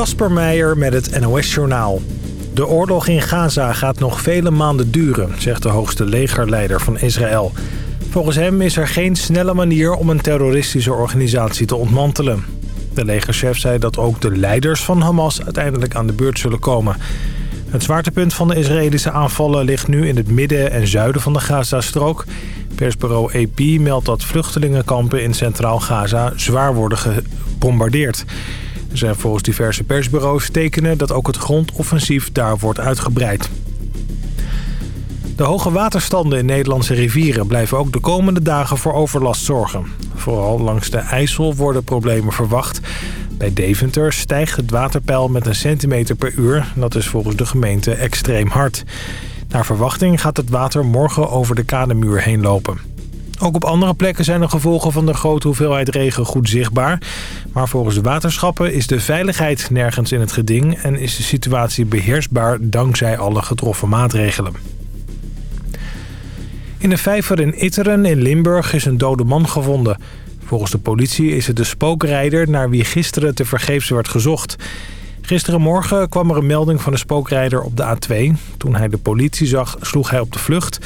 Kasper Meijer met het NOS-journaal. De oorlog in Gaza gaat nog vele maanden duren, zegt de hoogste legerleider van Israël. Volgens hem is er geen snelle manier om een terroristische organisatie te ontmantelen. De legerchef zei dat ook de leiders van Hamas uiteindelijk aan de beurt zullen komen. Het zwaartepunt van de Israëlische aanvallen ligt nu in het midden en zuiden van de Gazastrook. Persbureau AP meldt dat vluchtelingenkampen in Centraal Gaza zwaar worden gebombardeerd. Er zijn volgens diverse persbureaus tekenen dat ook het grondoffensief daar wordt uitgebreid. De hoge waterstanden in Nederlandse rivieren blijven ook de komende dagen voor overlast zorgen. Vooral langs de IJssel worden problemen verwacht. Bij Deventer stijgt het waterpeil met een centimeter per uur. Dat is volgens de gemeente extreem hard. Naar verwachting gaat het water morgen over de kademuur heen lopen. Ook op andere plekken zijn de gevolgen van de grote hoeveelheid regen goed zichtbaar. Maar volgens de waterschappen is de veiligheid nergens in het geding... en is de situatie beheersbaar dankzij alle getroffen maatregelen. In een vijver in Itteren in Limburg is een dode man gevonden. Volgens de politie is het de spookrijder naar wie gisteren te vergeefs werd gezocht. Gisterenmorgen kwam er een melding van een spookrijder op de A2. Toen hij de politie zag, sloeg hij op de vlucht.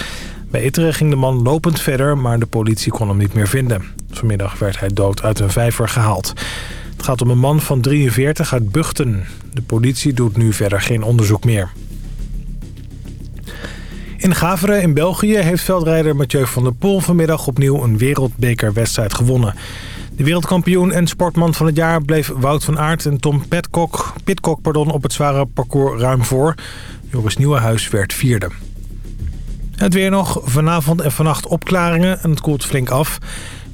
Bij Itteren ging de man lopend verder, maar de politie kon hem niet meer vinden. Vanmiddag werd hij dood uit een vijver gehaald. Het gaat om een man van 43 uit Buchten. De politie doet nu verder geen onderzoek meer. In Gaveren in België heeft veldrijder Mathieu van der Poel vanmiddag opnieuw een wereldbekerwedstrijd gewonnen. De wereldkampioen en sportman van het jaar bleef Wout van Aert en Tom Petcock, Pitcock pardon, op het zware parcours ruim voor. Joris Nieuwenhuis werd vierde. Het weer nog. Vanavond en vannacht opklaringen en het koelt flink af.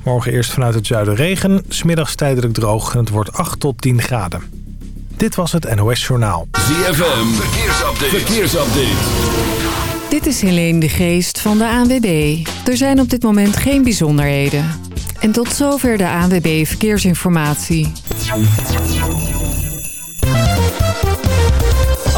Morgen eerst vanuit het zuiden regen. Smiddags tijdelijk droog en het wordt 8 tot 10 graden. Dit was het NOS Journaal. ZFM. Verkeersupdate. Verkeersupdate. Dit is Helene de Geest van de ANWB. Er zijn op dit moment geen bijzonderheden. En tot zover de ANWB Verkeersinformatie.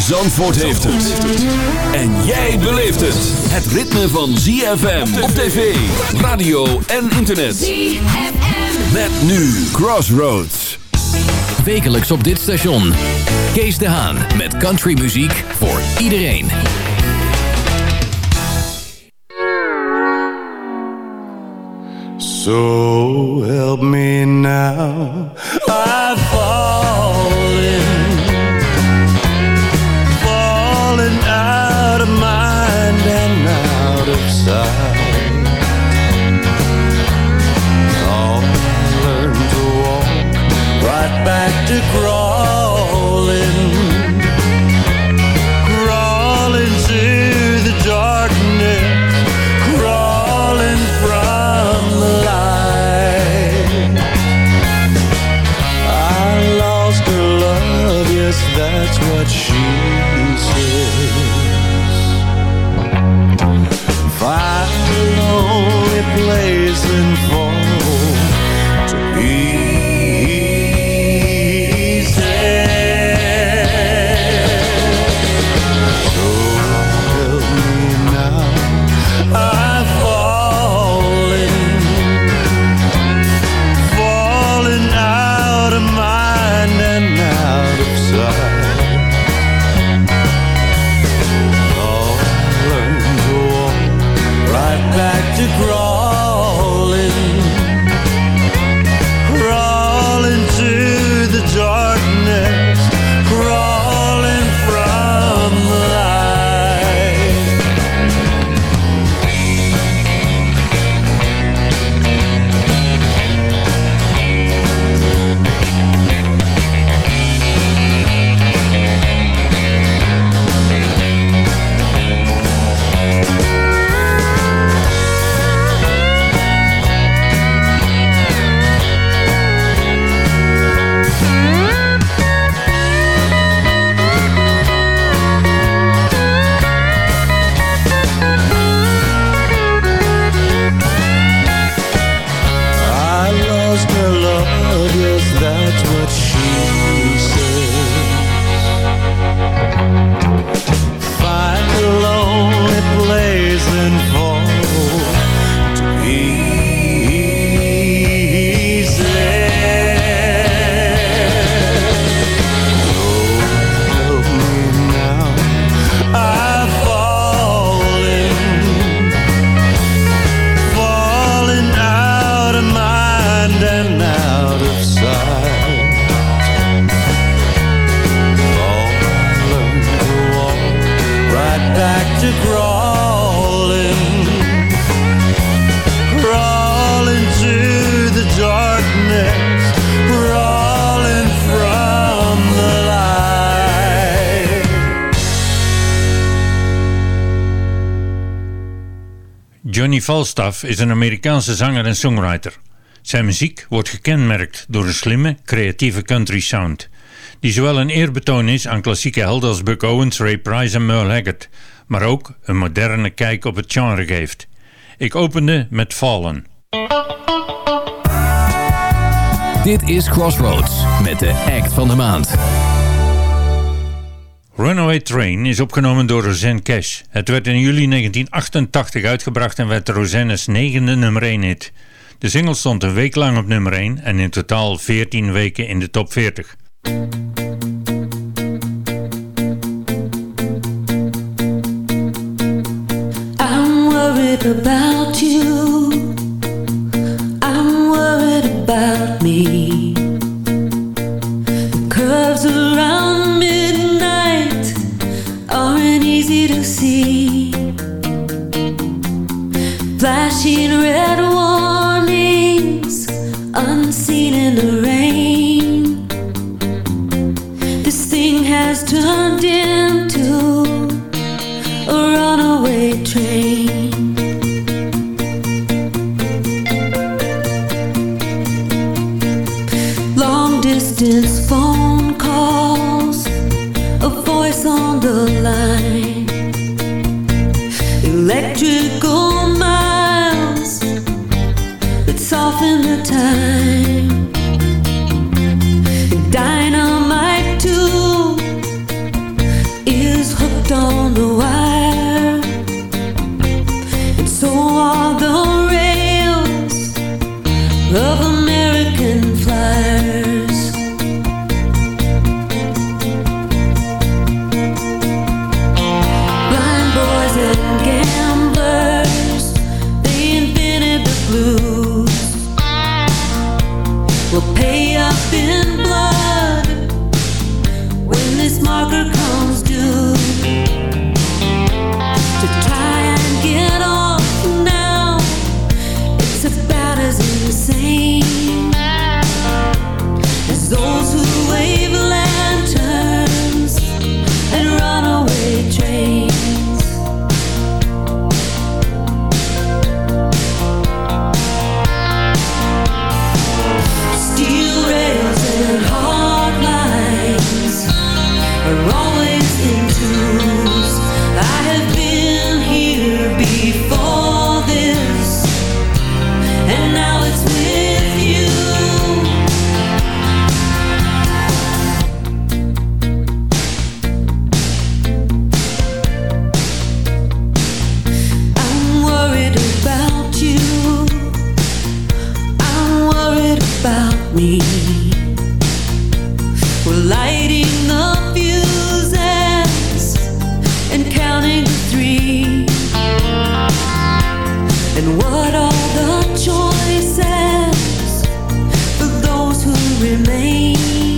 Zandvoort heeft het. En jij beleeft het. Het ritme van ZFM op tv, radio en internet. ZFM. Met nu Crossroads. Wekelijks op dit station. Kees de Haan met countrymuziek voor iedereen. So help me now. I've fallen, she Johnny Falstaff is een Amerikaanse zanger en songwriter. Zijn muziek wordt gekenmerkt door een slimme, creatieve country sound, die zowel een eerbetoon is aan klassieke helden als Buck Owens, Ray Price en Merle Haggard, maar ook een moderne kijk op het genre geeft. Ik opende met Fallen. Dit is Crossroads met de act van de maand. Runaway Train is opgenomen door Rosanne Cash. Het werd in juli 1988 uitgebracht en werd Rosanne's negende nummer 1 hit. De single stond een week lang op nummer 1 en in totaal 14 weken in de top 40. I'm worried about you. I'm worried about me. Easy to see. Flashing red warnings, unseen in the rain. Choices for those who remain?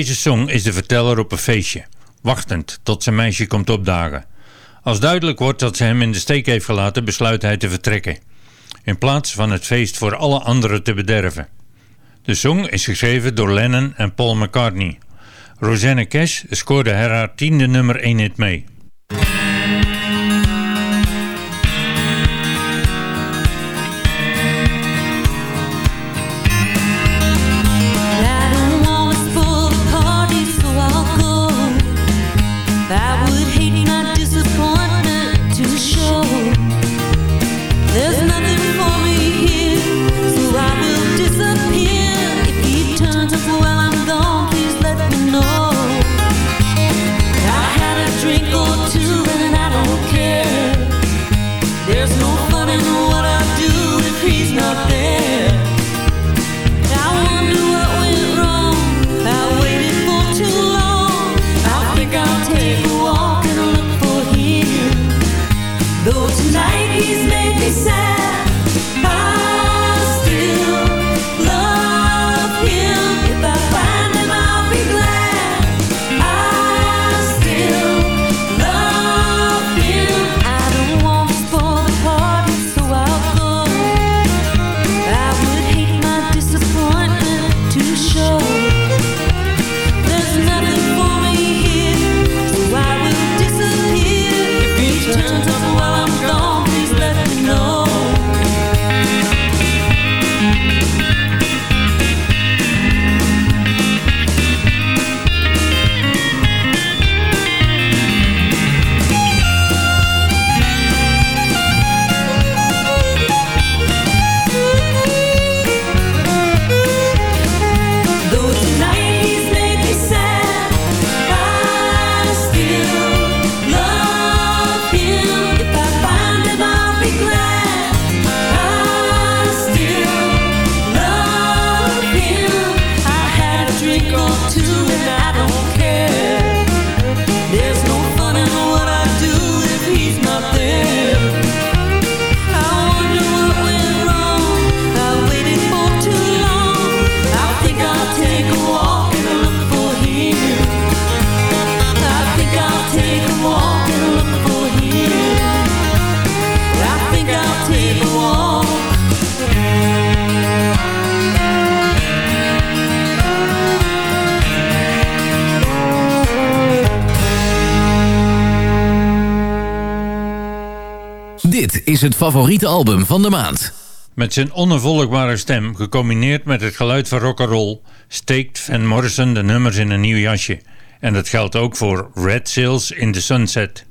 Deze song is de verteller op een feestje, wachtend tot zijn meisje komt opdagen. Als duidelijk wordt dat ze hem in de steek heeft gelaten, besluit hij te vertrekken. In plaats van het feest voor alle anderen te bederven. De song is geschreven door Lennon en Paul McCartney. Rosanne Cash scoorde haar tiende nummer 1 hit mee. Is het favoriete album van de maand. Met zijn onafvolgbare stem, gecombineerd met het geluid van rock'n'roll, steekt Van Morrison de nummers in een nieuw jasje. En dat geldt ook voor Red Sails in the Sunset.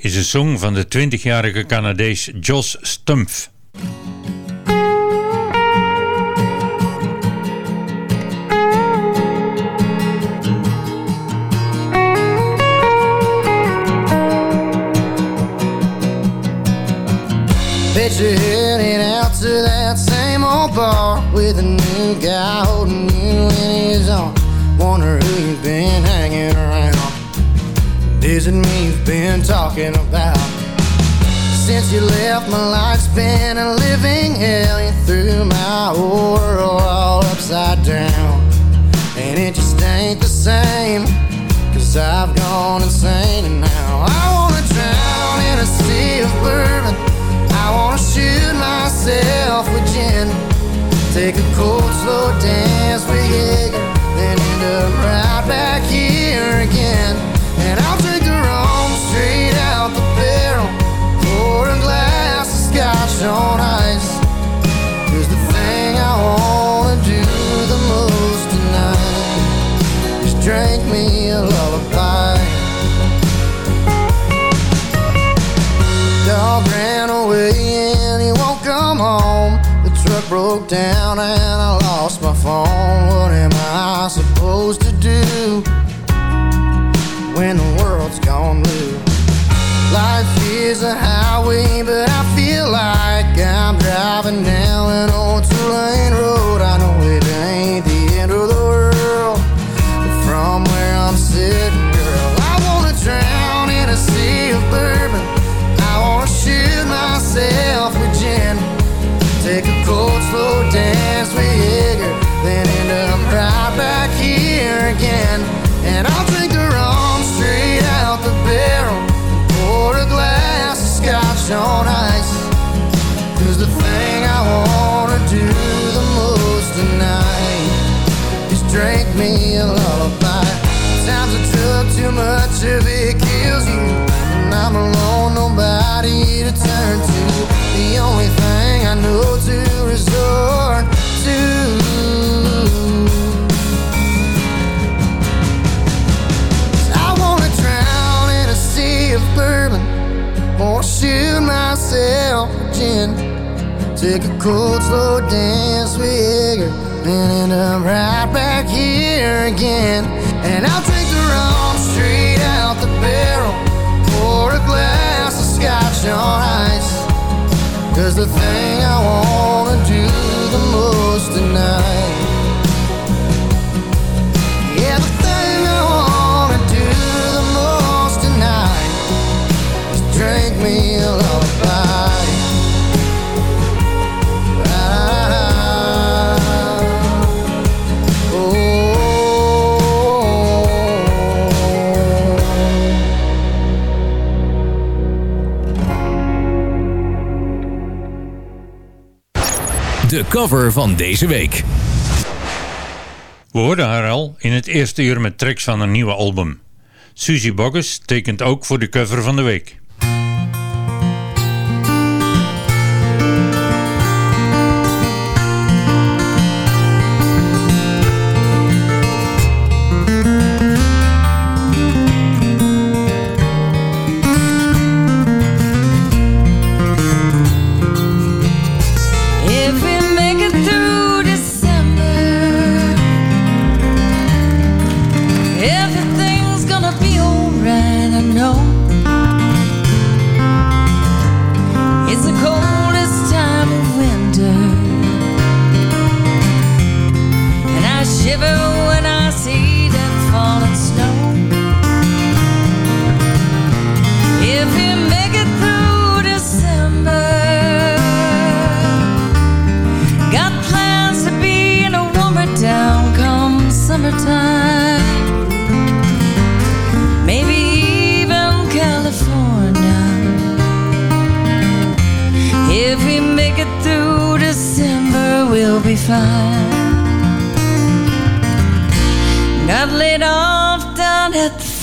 Is een song van de 20-jarige Canadees Josh Stumpf. Is it me you've been talking about? Since you left, my life's been a living hell. You threw my whole world all upside down. And it just ain't the same. Cause I've gone insane and now I wanna drown in a sea of bourbon. I wanna shoot myself with gin. Take a cold, slow dance with Jaeger. Then end up right back here again. Scotch on ice. Cause the thing I wanna do the most tonight is drink me a lullaby. Dog ran away and he won't come home. The truck broke down and I lost my phone. What am I supposed to do driving down much if it kills you. And I'm alone, nobody to turn to. The only thing I know to resort to. of bourbon Or shoot myself a gin Take a cold slow dance with her, And end up right back here again And I'll on straight out the barrel. Pour a glass of scotch on ice. Cause the thing I wanna do the most tonight cover van deze week. We hoorden haar al in het eerste uur met tracks van haar nieuwe album. Suzy Boggess tekent ook voor de cover van de week.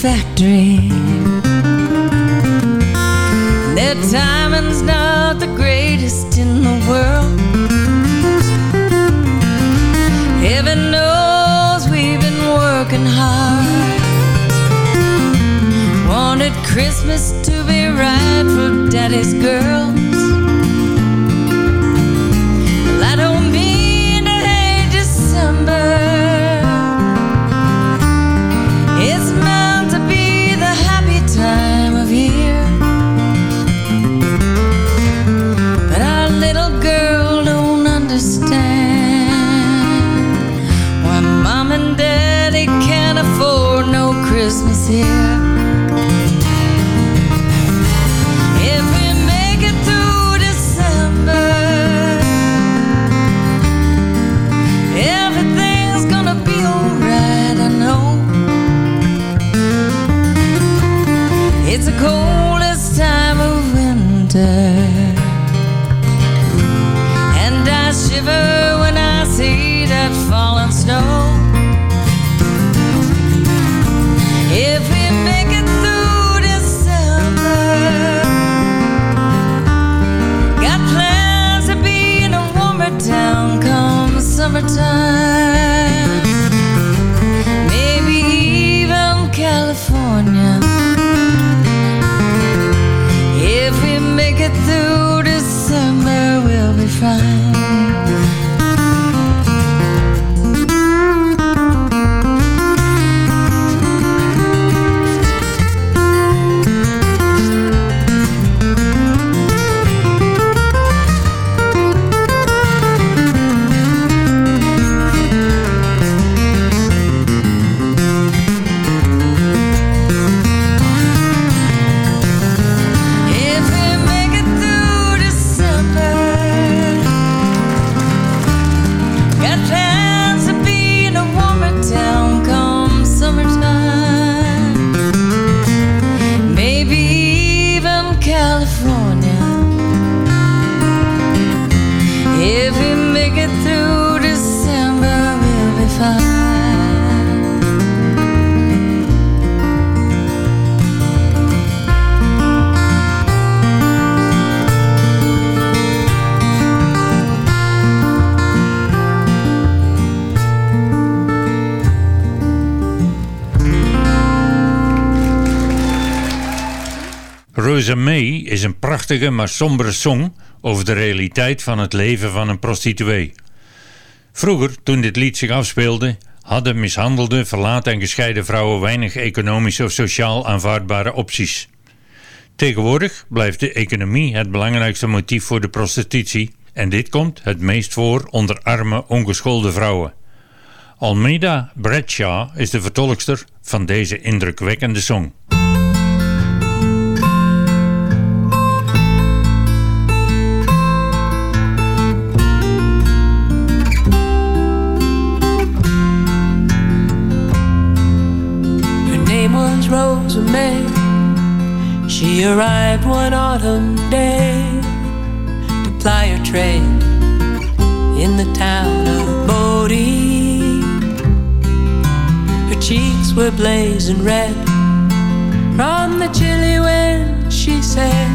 factory. Prachtige maar sombere song over de realiteit van het leven van een prostituee. Vroeger, toen dit lied zich afspeelde, hadden mishandelde, verlaten en gescheiden vrouwen weinig economisch of sociaal aanvaardbare opties. Tegenwoordig blijft de economie het belangrijkste motief voor de prostitutie en dit komt het meest voor onder arme, ongeschoolde vrouwen. Almeida Bradshaw is de vertolkster van deze indrukwekkende song. She arrived one autumn day to ply her trade in the town of Bodie. Her cheeks were blazing red from the chilly wind, she said,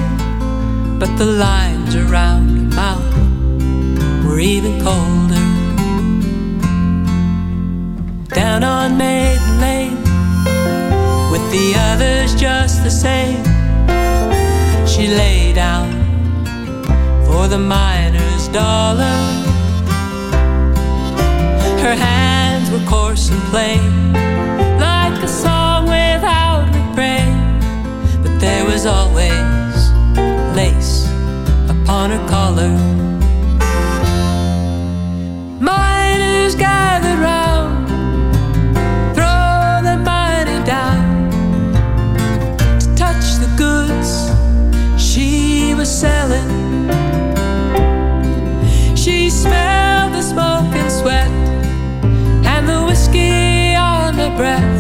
but the lines around her mouth were even colder. Down on Maiden Lane with the others just the same. She lay down for the miner's dollar. Her hands were coarse and plain, like a song without refrain. But there was always lace upon her collar. Selling. She smelled the smoke and sweat and the whiskey on her breath.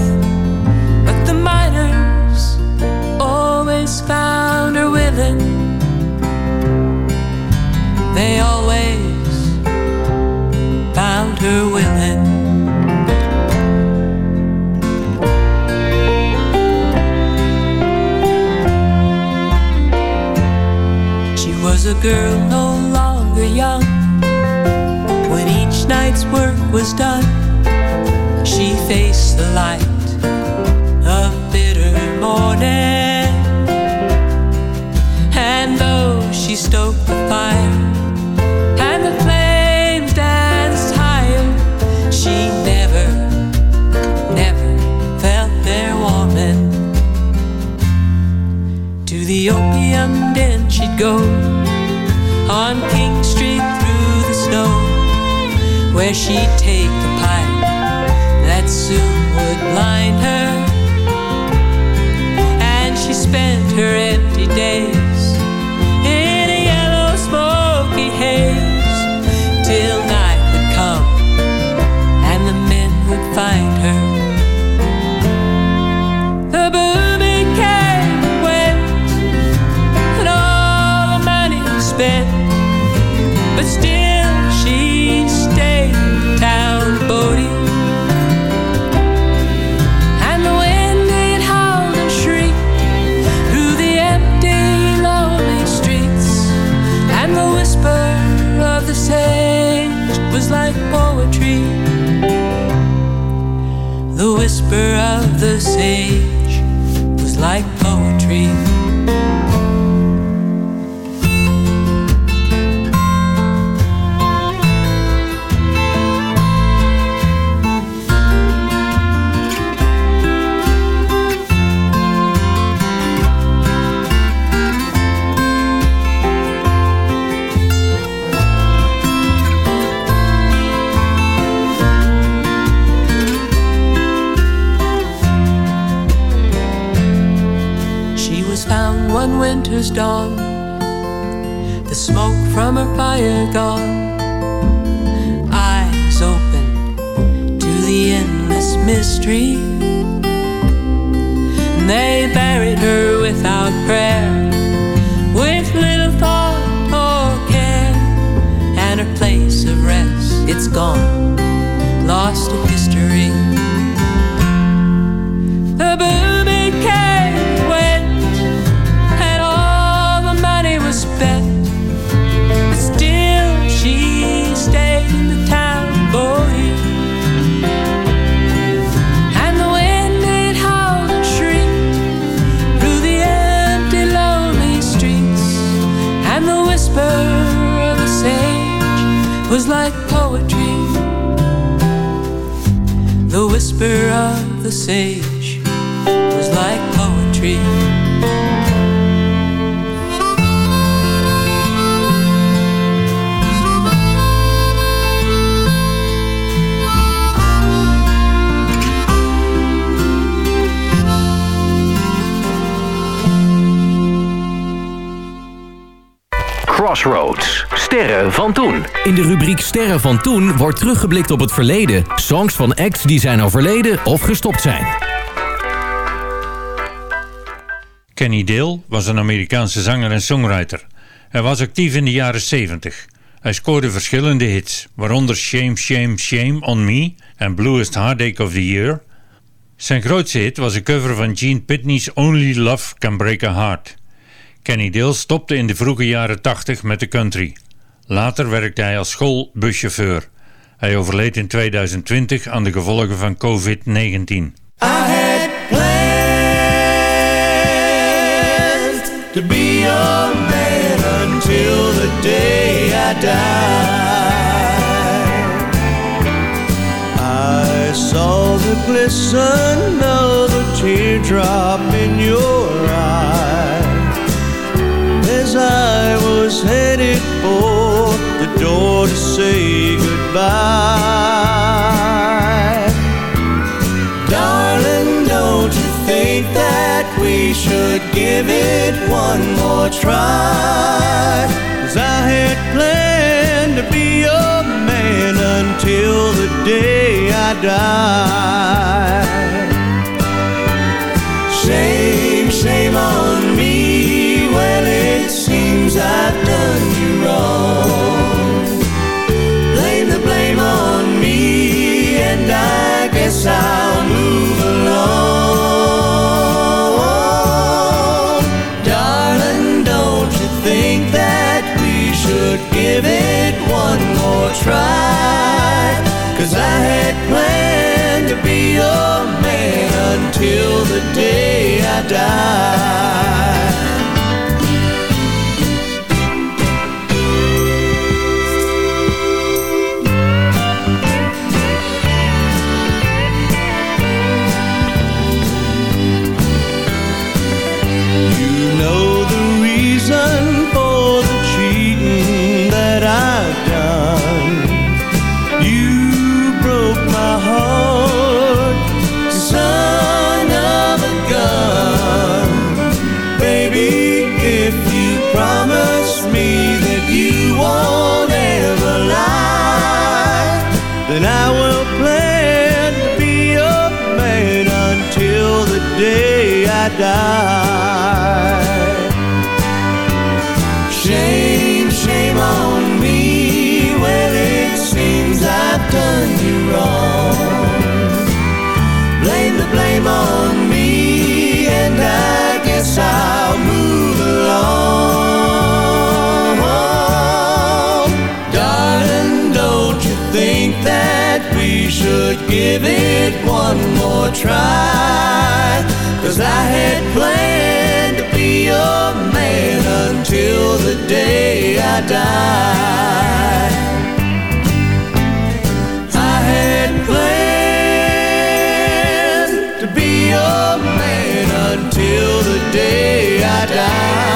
Girl no longer young. When each night's work was done, she faced the light of bitter morning. And though she stoked the fire and the flames danced higher, she never, never felt their warming. To the opium den she'd go on King Street through the snow, where she'd take the pipe that soon would blind her. And she spent her empty days in a yellow smoky haze till night would come and the men would find one winter's dawn, the smoke from her fire gone, eyes open to the endless mystery. And they buried her without prayer, with little thought or care, and her place of rest, it's gone, lost to history. Whisper of the sage was like poetry. Crossroads. Sterren van toen. In de rubriek Sterren van toen wordt teruggeblikt op het verleden. Songs van acts die zijn overleden of gestopt zijn. Kenny Dale was een Amerikaanse zanger en songwriter. Hij was actief in de jaren 70. Hij scoorde verschillende hits, waaronder Shame, Shame, Shame on Me en Bluest Heartache of the Year. Zijn grootste hit was een cover van Gene Pitney's Only Love Can Break a Heart. Kenny Dale stopte in de vroege jaren 80 met de country. Later werkte hij als schoolbuschauffeur. Hij overleed in 2020 aan de gevolgen van COVID-19. I had planned to be a man until the day I saw the glisten of a teardrop in your eye was headed for the door to say goodbye. Darling, don't you think that we should give it one more try? Cause I had planned to be a man until the day I die. Shame, shame on me. Well, I've done you wrong. Blame the blame on me, and I guess I'll move along. Darling, don't you think that we should give it one more try? Cause I had planned to be your man until the day I die. olhar give it one more try? Cause I had planned to be your man until the day I die. I had planned to be your man until the day I die.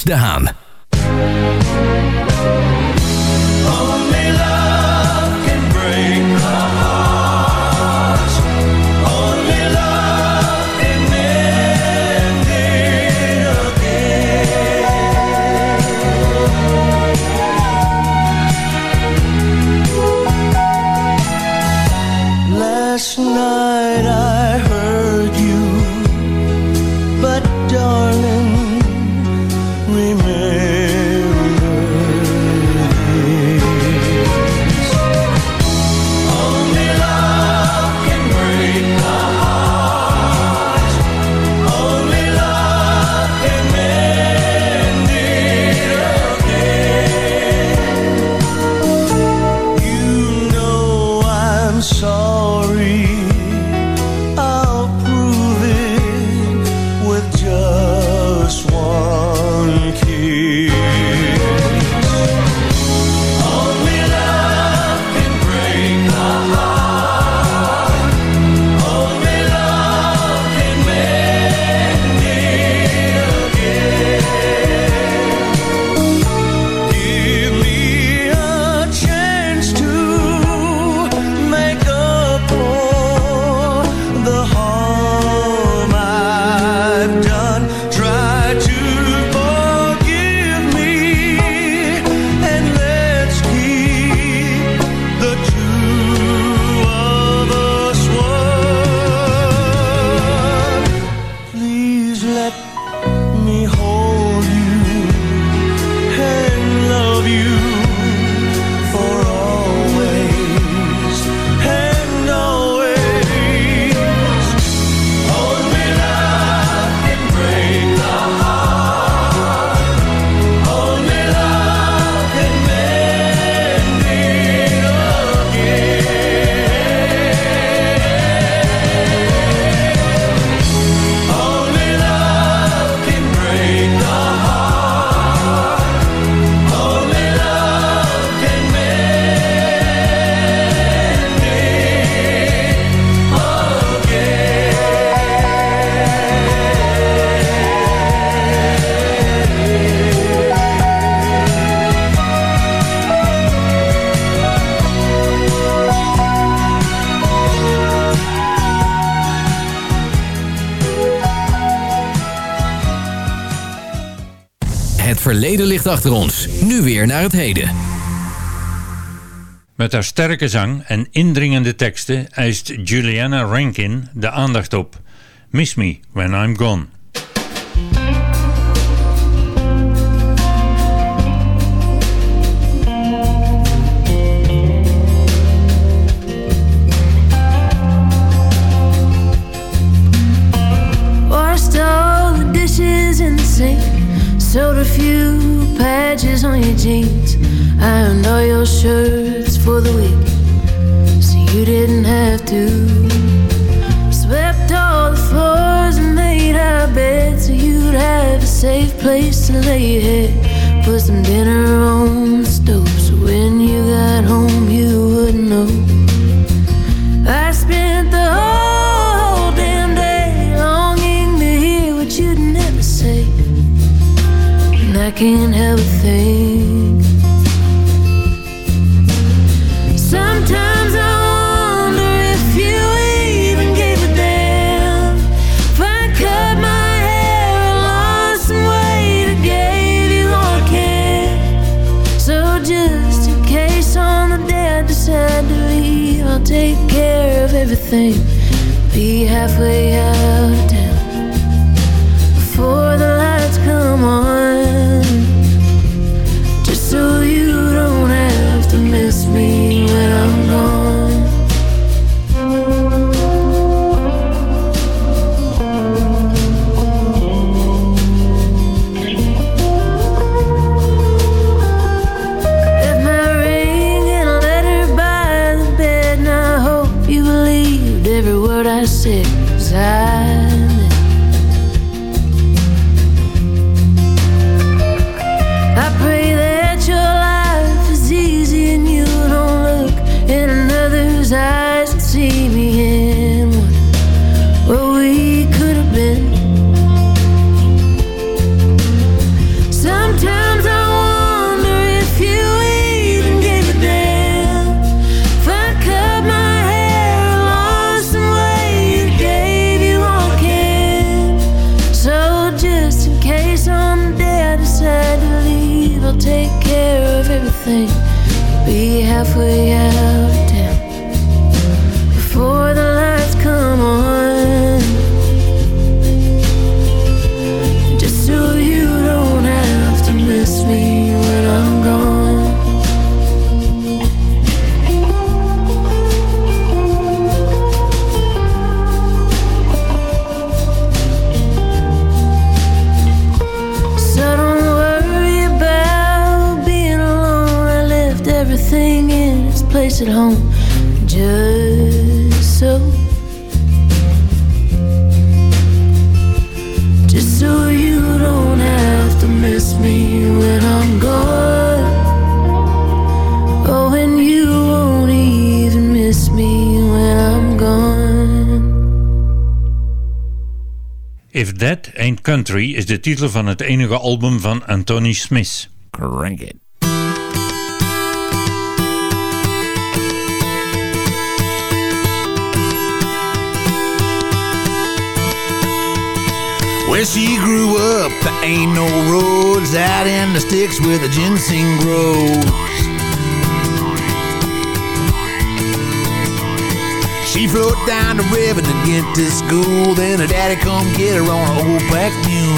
Kees de. Achter ons. Nu weer naar het heden. Met haar sterke zang en indringende teksten eist Juliana Rankin de aandacht op. Miss Me When I'm Gone. Shirts for the week. So you didn't have to. Swept all the floors and made our bed so you'd have a safe place to lay your head. De titel van het enige album van Anthony Smith. Crank it. Where she grew up, there ain't no roads out in the sticks where the ginseng grows. She float down the river to get to school, then her daddy come get her on an old black mule.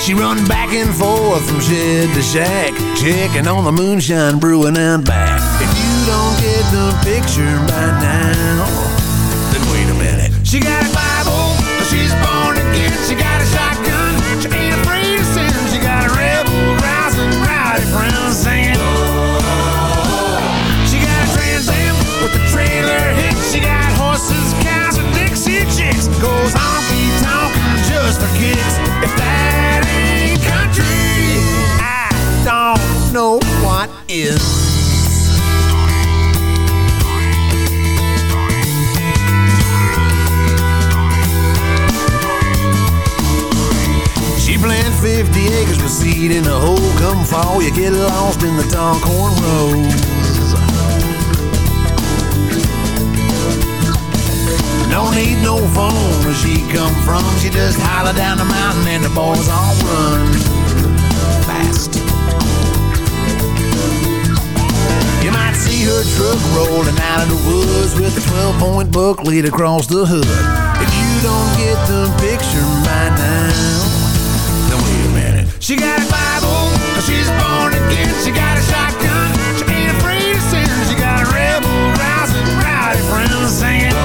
She run back and forth from shed to shack, checking on the moonshine brewing out back. If you don't get the picture by now, then wait a minute. She got a Bible, she's born again. She got a shotgun, she ain't afraid of sin. She got a rebel rousing rowdy friends singing. She got a Trans Am with a trailer hitch. She got horses, cows, and Dixie chicks. Goes honky tonkin' just for kicks. If that ain't country, I don't know what is. She planted 50 acres with seed in the hole. Come fall, you get lost in the tall corn Don't need no phone where she come from. She just holler down the mountain and the boys all run fast. You might see her truck rolling out of the woods with a 12-point buck lead across the hood. If you don't get the picture by now, then wait a minute. She got a Bible, cause she's born again. She got a shotgun, she ain't afraid of sin. She got a rebel, rising, rowdy friends singing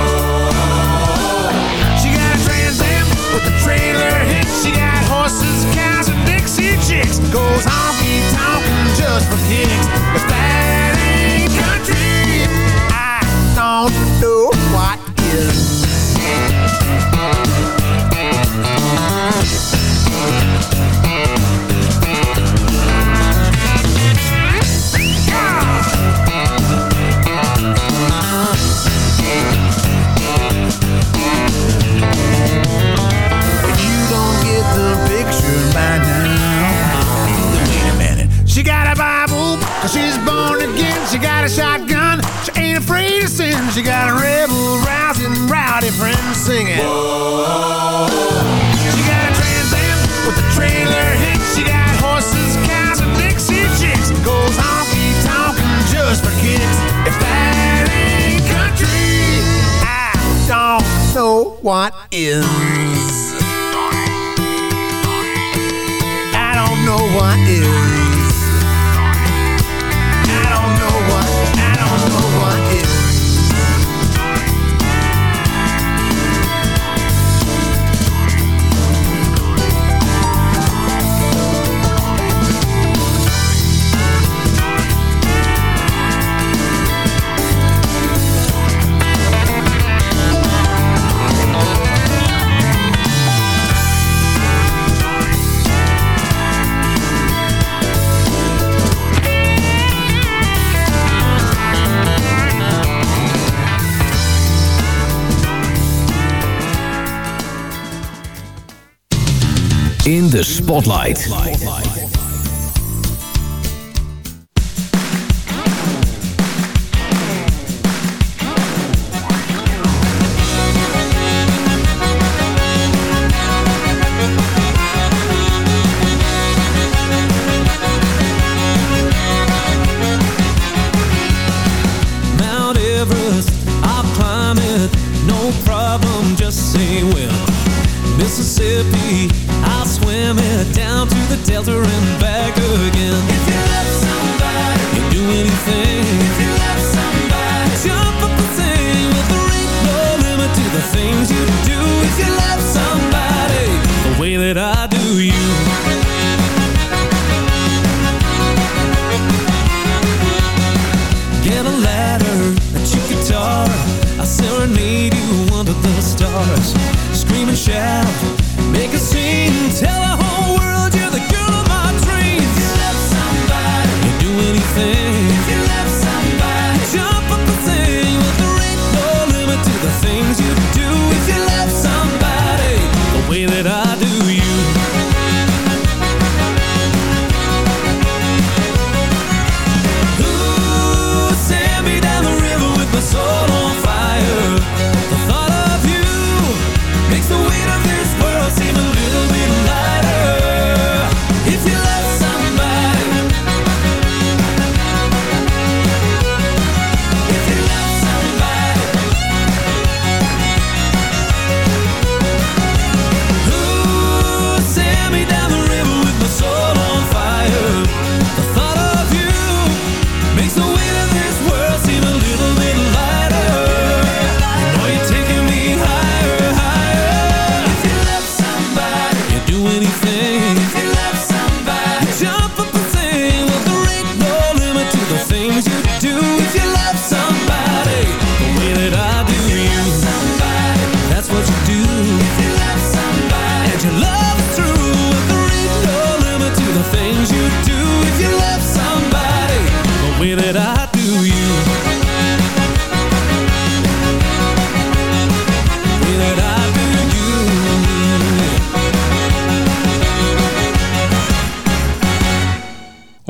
with the trailer hitch. She got horses, cows, and Dixie chicks. Goes honky tonkin' just for kicks. If that ain't country, I don't know what is. in Spotlight. Spotlight. Delta and back again.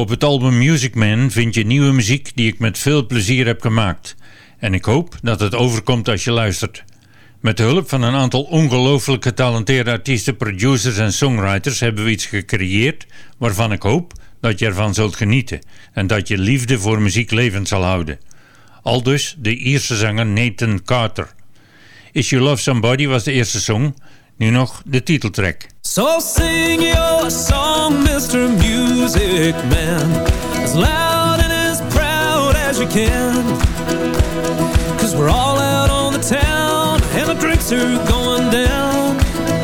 Op het album Music Man vind je nieuwe muziek die ik met veel plezier heb gemaakt. En ik hoop dat het overkomt als je luistert. Met de hulp van een aantal ongelooflijk getalenteerde artiesten, producers en songwriters hebben we iets gecreëerd waarvan ik hoop dat je ervan zult genieten en dat je liefde voor muziek levend zal houden. Al dus de Ierse zanger Nathan Carter. Is You Love Somebody was de eerste song, nu nog de titeltrack. So sing your song, Mr. Music Man, as loud and as proud as you can. Cause we're all out on the town, and the drinks are going down.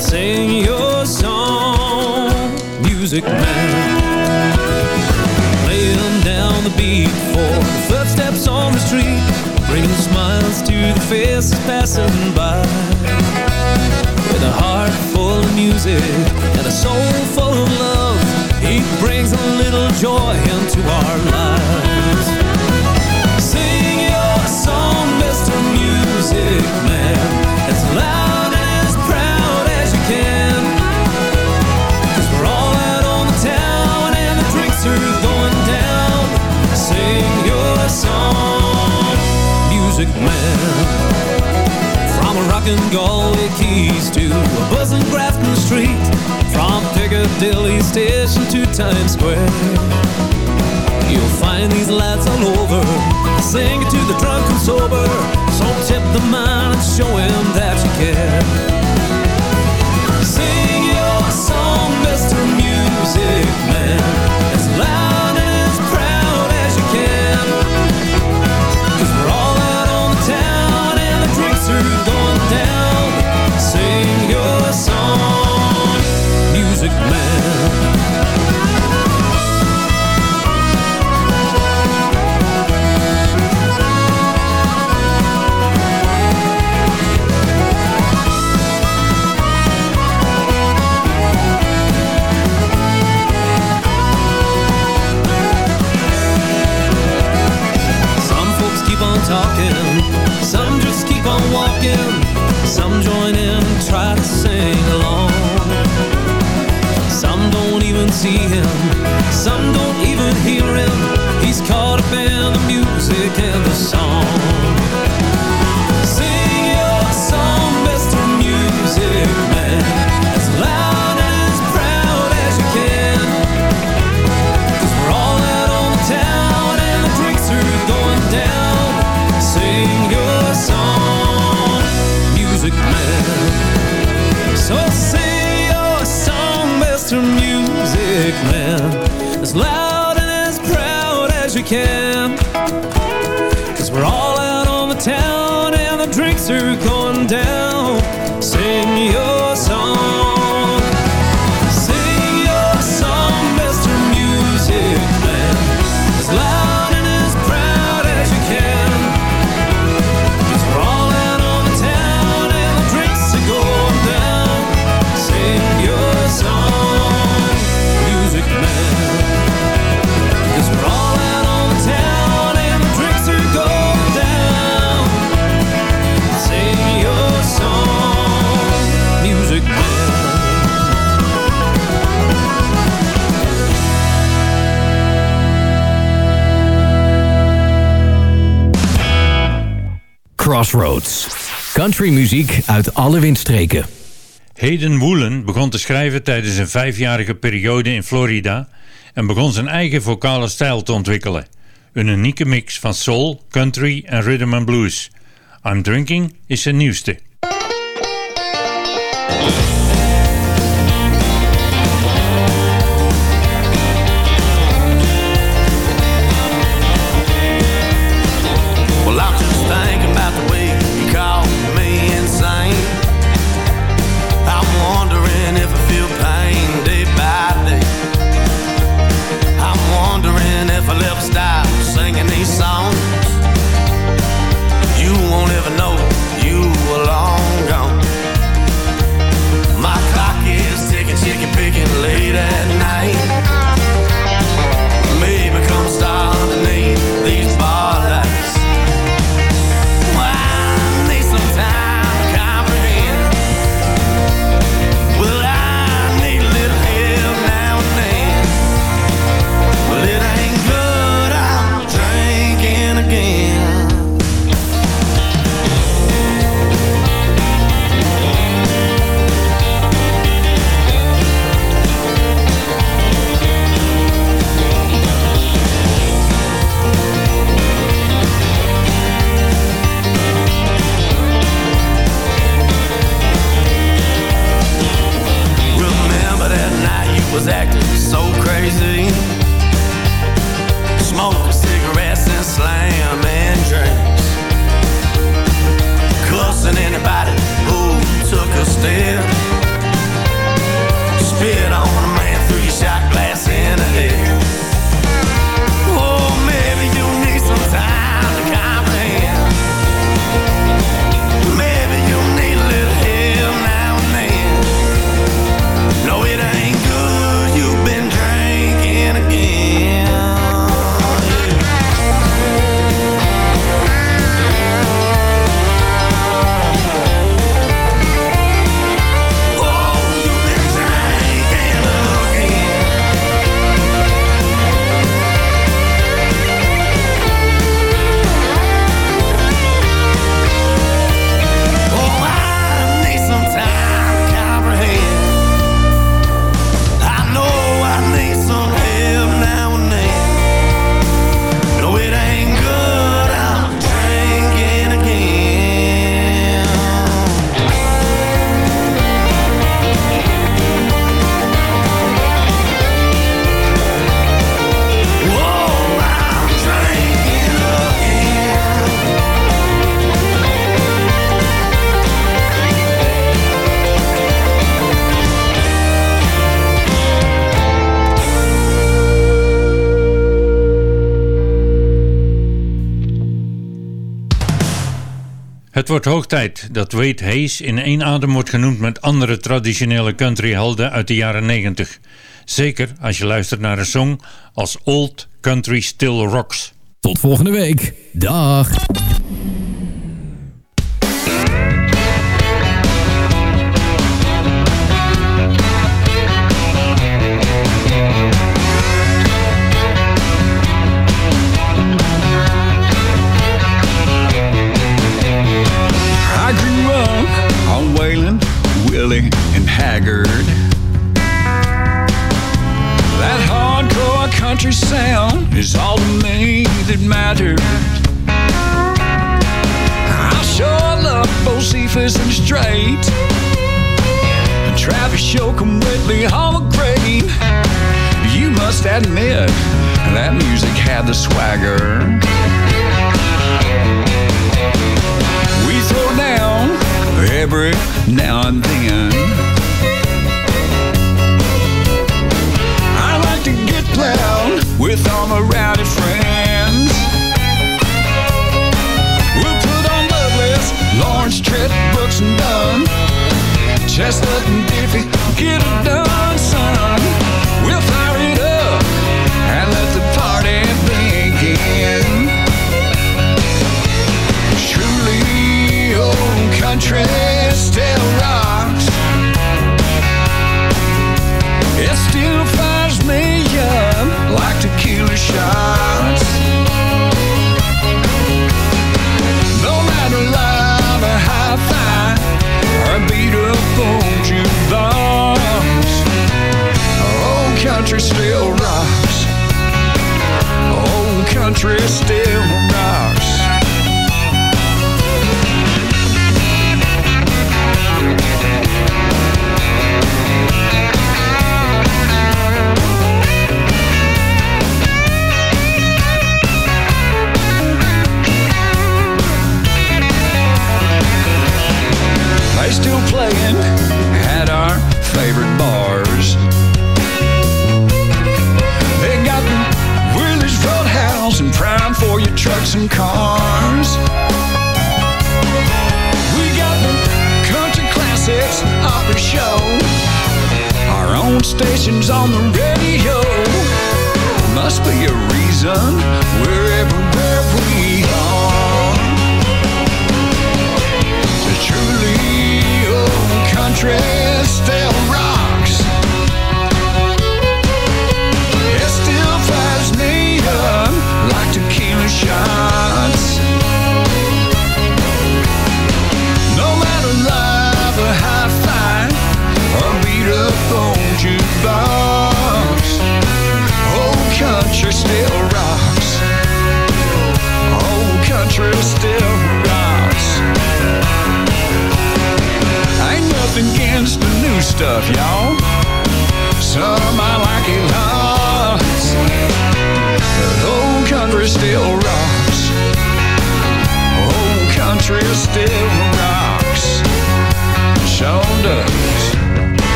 Sing your song, Music Man. Laying down the beat for the footsteps on the street, bringing smiles to the faces passing by. With a heart full of music and a soul full of love. He brings a little joy into our lives. Sing your song, Mr. Music Man As loud and as proud as you can. Cause we're all out on the town and the drinks are going down. Sing your song, Music Man from rockin' Galway Quays to a buzzing Grafton Street From Piccadilly Station to Times Square. You'll find these lads all over Singing to the drunk and sober. So tip the man and show him that you care Crossroads. Country muziek uit alle windstreken. Hayden Woolen begon te schrijven tijdens een vijfjarige periode in Florida en begon zijn eigen vocale stijl te ontwikkelen. Een unieke mix van soul, country en rhythm and blues. I'm Drinking is zijn nieuwste. was acting so crazy. wordt hoog tijd dat Wade Hayes in één adem wordt genoemd met andere traditionele countryhelden uit de jaren 90. Zeker als je luistert naar een song als Old Country Still Rocks. Tot volgende week. Dag.